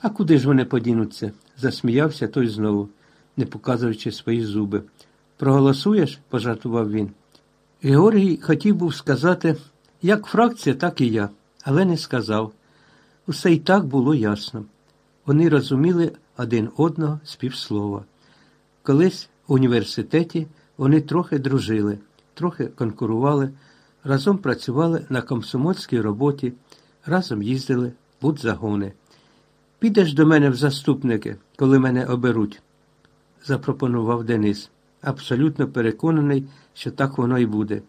А куди ж вони подінуться? засміявся той знову, не показуючи свої зуби. Проголосуєш? пожартував він. Георгій хотів був сказати, як фракція, так і я, але не сказав. Усе й так було ясно. Вони розуміли один одного з півслова. Колись у університеті вони трохи дружили, трохи конкурували, разом працювали на комсомольській роботі, разом їздили в будзагони. Підеш до мене в заступники, коли мене оберуть, запропонував Денис, абсолютно переконаний, що так воно і буде.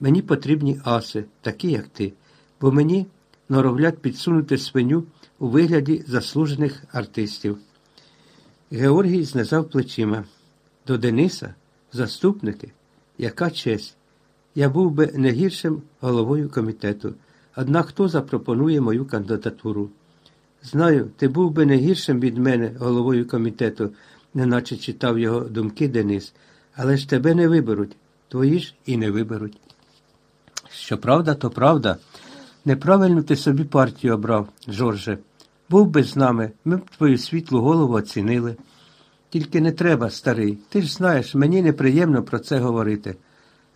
Мені потрібні аси, такі, як ти, бо мені норовлять підсунути свиню у вигляді заслужених артистів. Георгій знизав плечима. До Дениса, заступники, яка честь. Я був би не гіршим головою комітету. Однак хто запропонує мою кандидатуру? Знаю, ти був би не гіршим від мене головою комітету, неначе читав його думки Денис, але ж тебе не виберуть, твої ж і не виберуть. Що правда, то правда. Неправильно ти собі партію обрав, Жорже. Був би з нами, ми б твою світлу голову оцінили. Тільки не треба, старий. Ти ж знаєш, мені неприємно про це говорити.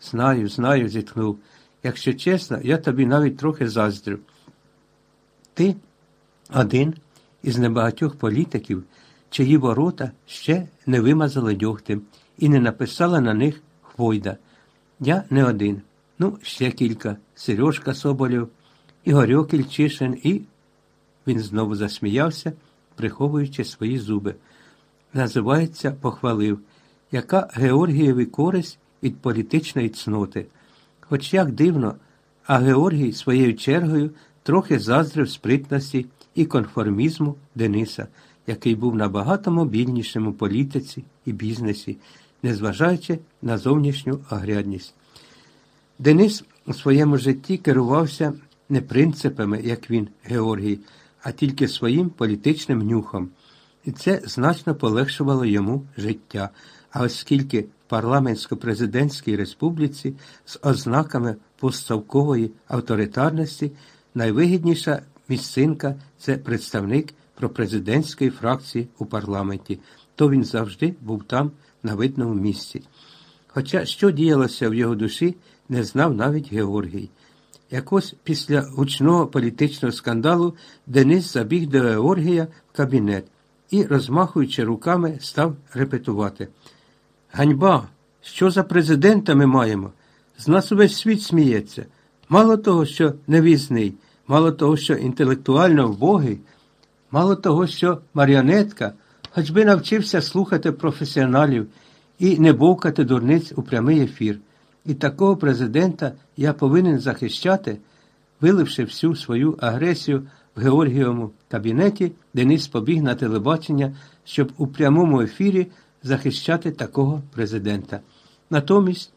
Знаю, знаю, зітхнув. Якщо чесно, я тобі навіть трохи заздрю. Ти один із небагатьох політиків, чиї ворота ще не вимазали дьогтем і не написала на них Хвойда. Я не один. Ну, ще кілька. Сережка Соболєв, Ігорьок Ільчишин і. Він знову засміявся, приховуючи свої зуби. Називається, похвалив, яка Георгієві користь від політичної цноти. Хоч як дивно, а Георгій своєю чергою трохи заздрив спритності і конформізму Дениса, який був набагато мобільнішим у політиці і бізнесі, незважаючи на зовнішню огрядність. Денис у своєму житті керувався не принципами, як він, Георгій, а тільки своїм політичним нюхом. І це значно полегшувало йому життя. А оскільки в парламентсько-президентській республіці з ознаками постсовкової авторитарності найвигідніша місцинка це представник пропрезидентської фракції у парламенті, то він завжди був там на видному місці. Хоча що діялося в його душі, не знав навіть Георгій. Якось після гучного політичного скандалу Денис забіг до Георгія в кабінет і, розмахуючи руками, став репетувати. Ганьба! Що за президента ми маємо? З нас увесь світ сміється. Мало того, що невізний, мало того, що інтелектуально вбогий, мало того, що маріонетка, хоч би навчився слухати професіоналів і не бовкати дурниць у прямий ефір. І такого президента я повинен захищати, виливши всю свою агресію в Георгієвому кабінеті, Денис побіг на телебачення, щоб у прямому ефірі захищати такого президента. Натомість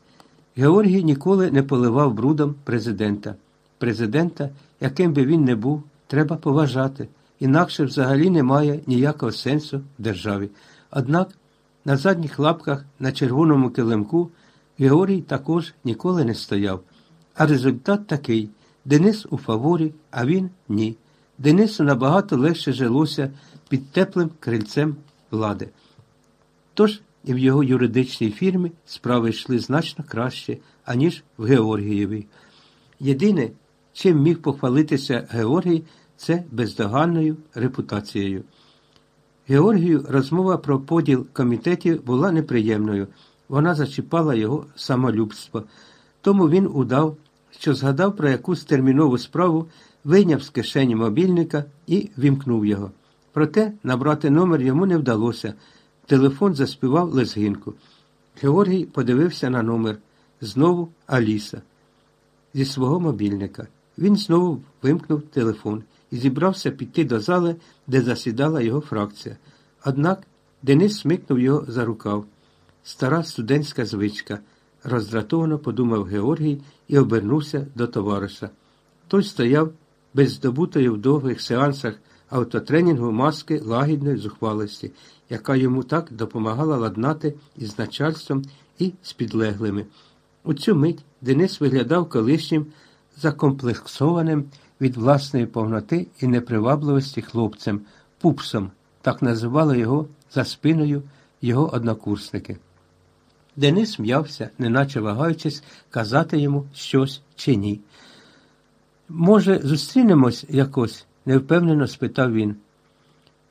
Георгій ніколи не поливав брудом президента. Президента, яким би він не був, треба поважати, інакше взагалі немає ніякого сенсу в державі. Однак на задніх лапках на червоному килимку Георгій також ніколи не стояв. А результат такий Денис у фаворі, а він ні. Денису набагато легше жилося під теплим крильцем влади. Тож і в його юридичній фірмі справи йшли значно краще, аніж в Георгієві. Єдине, чим міг похвалитися Георгій, це бездоганною репутацією. Георгію розмова про поділ комітетів була неприємною. Вона зачіпала його самолюбство. Тому він удав, що згадав про якусь термінову справу, вийняв з кишені мобільника і вімкнув його. Проте набрати номер йому не вдалося. Телефон заспівав лезгинку. Георгій подивився на номер. Знову Аліса. Зі свого мобільника. Він знову вимкнув телефон і зібрався піти до зали, де засідала його фракція. Однак Денис смикнув його за рукав. Стара студентська звичка, роздратовано подумав Георгій і обернувся до товариша. Той стояв без здобутої в довгих сеансах автотренінгу маски лагідної зухвалості, яка йому так допомагала ладнати із начальством і з підлеглими. У цю мить Денис виглядав колишнім закомплексованим від власної повноти і непривабливості хлопцем, пупсом, так називали його за спиною його однокурсники. Денис м'явся, неначе вагаючись, казати йому щось чи ні. Може, зустрінемось якось? невпевнено спитав він.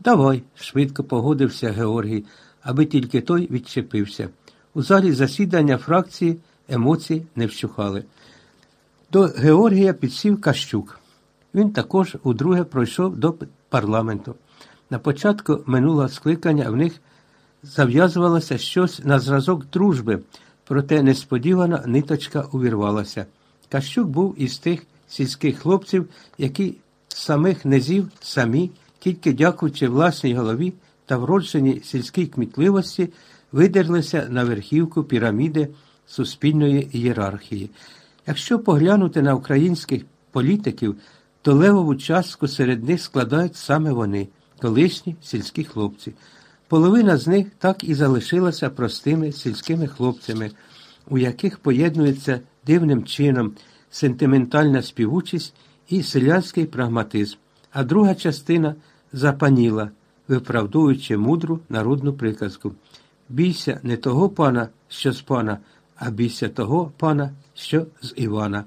Давай, швидко погодився Георгій, аби тільки той відчепився. У залі засідання фракції емоції не вщухали. До Георгія підсів Кащук. Він також удруге пройшов до парламенту. На початку минулого скликання в них зав'язувалося щось на зразок дружби, проте несподівана ниточка увірвалася. Кащук був із тих сільських хлопців, які самих низів самі, тільки дякуючи власній голові та вродженій сільській кмітливості, видерлися на верхівку піраміди суспільної ієрархії. Якщо поглянути на українських політиків, то левову частку серед них складають саме вони, колишні сільські хлопці. Половина з них так і залишилася простими сільськими хлопцями, у яких поєднується дивним чином сентиментальна співучість і селянський прагматизм, а друга частина запаніла, виправдовуючи мудру народну приказку. Бійся не того пана, що з пана, а бійся того пана, що з Івана.